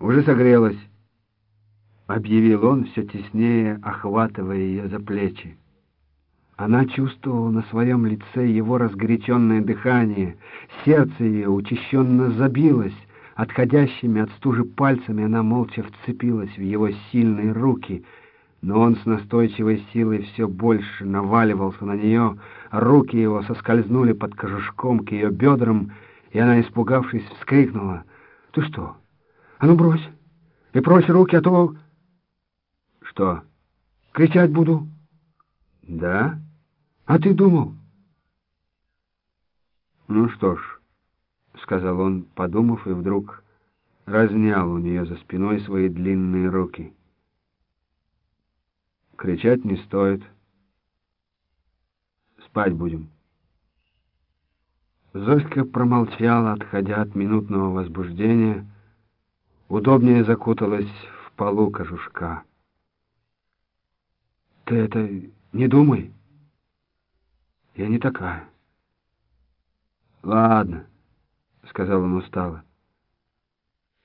Уже согрелась, — объявил он, все теснее охватывая ее за плечи. Она чувствовала на своем лице его разгоряченное дыхание, сердце ее учащенно забилось, отходящими от стужи пальцами она молча вцепилась в его сильные руки, но он с настойчивой силой все больше наваливался на нее, руки его соскользнули под кожушком к ее бедрам, и она, испугавшись, вскрикнула. «Ты что? А ну брось! И прочь руки, а то...» «Что? Кричать буду?» «Да? А ты думал?» «Ну что ж...» — сказал он, подумав, и вдруг разнял у нее за спиной свои длинные руки. «Кричать не стоит. Спать будем». Зоська промолчала, отходя от минутного возбуждения, удобнее закуталась в полу кожушка. «Ты это не думай. Я не такая». «Ладно». — сказал он устало.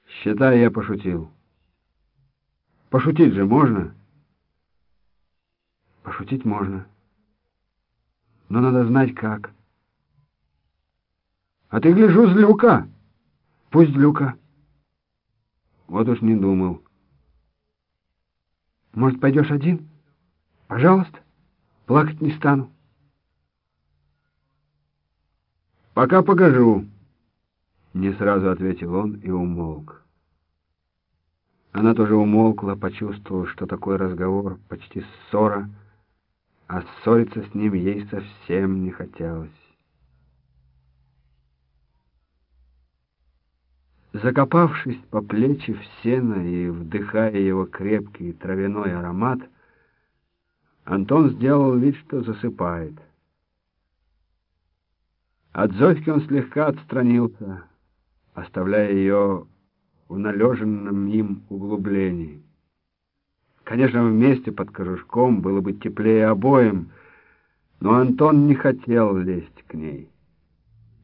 «Считай, я пошутил». «Пошутить же можно?» «Пошутить можно. Но надо знать, как». «А ты, гляжу, злюка. Пусть злюка». «Вот уж не думал». «Может, пойдешь один? Пожалуйста. Плакать не стану». «Пока покажу». Не сразу ответил он и умолк. Она тоже умолкла, почувствовав, что такой разговор почти ссора, а ссориться с ним ей совсем не хотелось. Закопавшись по плечи в сено и вдыхая его крепкий травяной аромат, Антон сделал вид, что засыпает. От Зоськи он слегка отстранился — оставляя ее в належенном им углублении. Конечно, вместе под кожушком было бы теплее обоим, но Антон не хотел лезть к ней.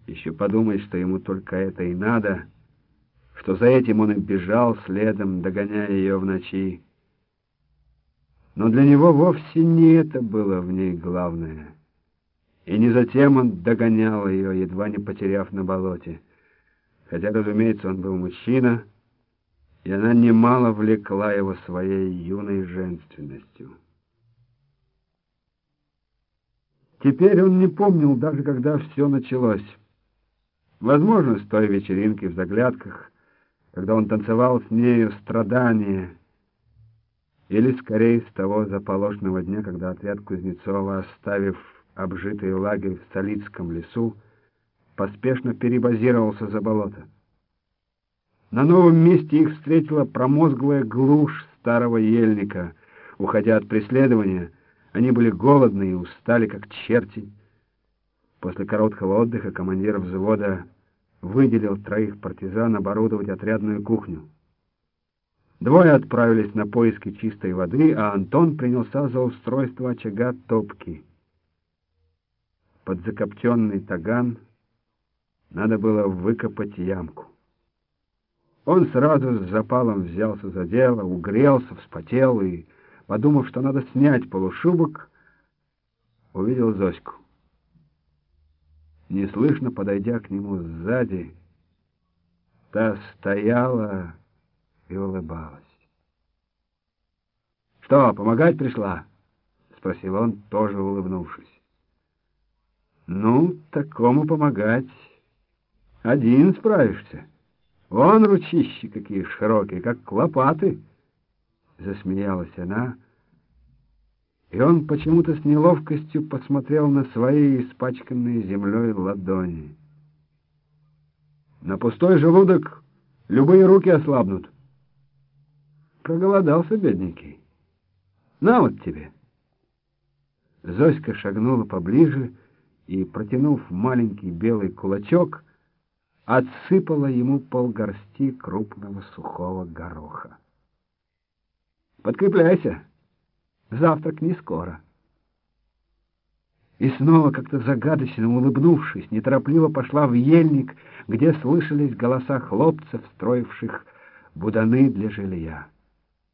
Еще подумать, что ему только это и надо, что за этим он и бежал следом, догоняя ее в ночи. Но для него вовсе не это было в ней главное. И не затем он догонял ее, едва не потеряв на болоте хотя, разумеется, он был мужчина, и она немало влекла его своей юной женственностью. Теперь он не помнил даже, когда все началось. Возможно, с той вечеринки в заглядках, когда он танцевал с нею страдания, или, скорее, с того заполошного дня, когда отряд Кузнецова, оставив обжитый лагерь в Солицком лесу, поспешно перебазировался за болото. На новом месте их встретила промозглая глушь старого ельника. Уходя от преследования, они были голодны и устали, как черти. После короткого отдыха командир взвода выделил троих партизан оборудовать отрядную кухню. Двое отправились на поиски чистой воды, а Антон принялся за устройство очага топки. Под закоптенный таган надо было выкопать ямку. Он сразу с запалом взялся за дело, угрелся, вспотел и, подумав, что надо снять полушубок, увидел Зоську. Неслышно подойдя к нему сзади, та стояла и улыбалась. «Что, помогать пришла?» — спросил он, тоже улыбнувшись. «Ну, такому помогать...» Один справишься. Вон ручищи какие широкие, как лопаты. Засмеялась она, и он почему-то с неловкостью посмотрел на свои испачканные землей ладони. На пустой желудок любые руки ослабнут. Проголодался, бедненький. На вот тебе. Зоська шагнула поближе и, протянув маленький белый кулачок, отсыпала ему полгорсти крупного сухого гороха. «Подкрепляйся! Завтрак не скоро!» И снова, как-то загадочно улыбнувшись, неторопливо пошла в ельник, где слышались голоса хлопцев, строивших буданы для жилья.